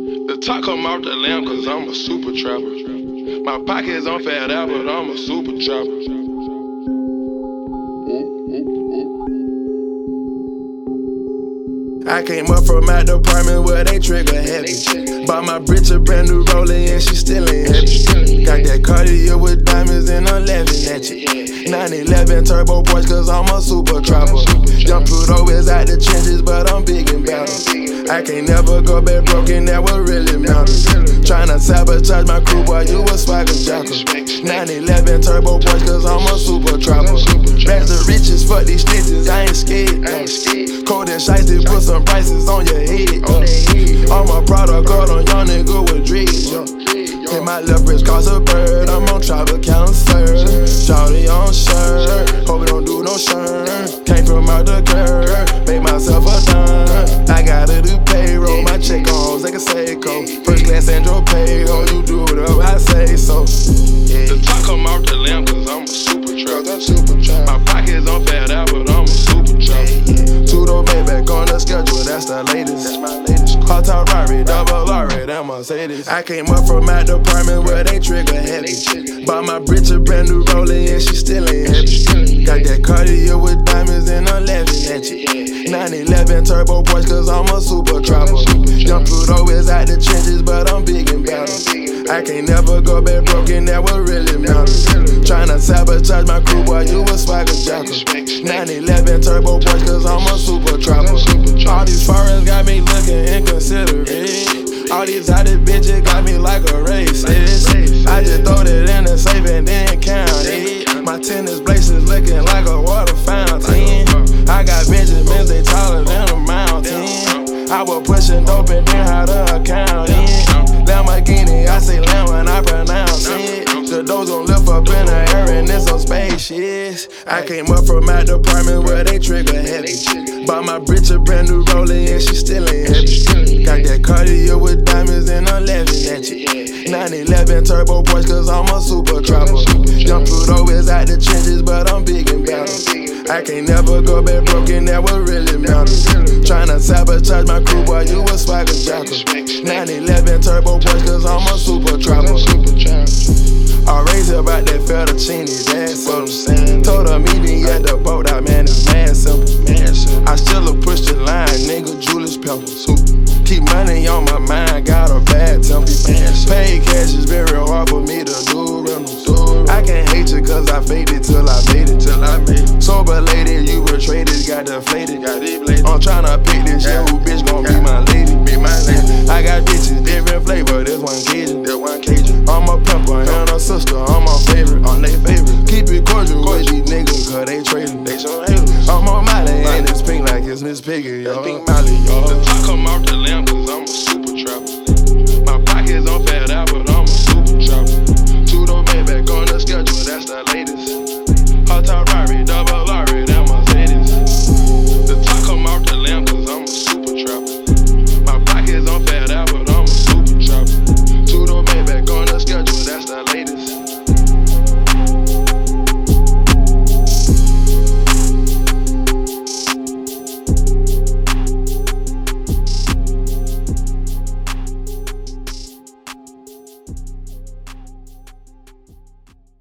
The top come off the lamb cause I'm a super trapper. My pockets on fat out, but I'm a super trapper. I came up from my department where they trigger heavy. Bought my bitch a brand new rolling and she still ain't heavy. Got that Cartier with diamonds and I'm laughing at you. 911 turbo Porsche cause I'm a super trapper. Young Pluto is out the trenches, but I'm big and better. I can't never go back broken, that what really matters. Tryna sabotage my crew, boy, you a swagger jacker. 911 turbo Porsche cause I'm a super trapper. Back the riches, fuck these snitches, I ain't scared. Cold and shiesty, put some prices on your head. Uh. All my product card on young nigga with dreads. Yeah. Hit my wrist cause a bird. I'm on travel cancer. Mercedes. I came up from my department where they trigger heavy. Bought my bitch a brand new rolling and she still ain't heavy. Got that Cartier with diamonds and I'm laughing at you. 911 turbo Porsche cause I'm a super trapper. Young Pluto is out the trenches, but I'm big and better. I can't never go back broken, that what really matters. Tryna sabotage my crew, boy, you a swagger jacker. 911 turbo Porsche cause I'm a racist. I just throw it in the safe and then count it. My tennis braces looking like a water fountain. I got Benjamins, they taller than a mountain. I was pushing dope and then how to account it. Lamborghini, I say lamb when I pronounce it. The doors gon' lift up in the air and it's some spaceships. I came up from my department where they trigger heavy. Bought my bitch a brand new rolling and she still ain't heavy. Got that Cartier with diamonds and I'm laughing at you. 911 turbo Porsche cause I'm a super trapper. Young Pluto is out the trenches, but I'm big and better. I can't never go back broken, that what really matters. Tryna sabotage my crew, boy, you a swagger jacker. 911 turbo Porsche cause they trading, they some haters. I'm on Molly and it's pink like it's Miss Piggy, yo. Pink Molly, yo. The top come off the lamb cause I'm a super trapper. My pockets on fat out, but I'm a super trapper. Two door Maybach on the schedule, that's the latest. Hot top Rari, double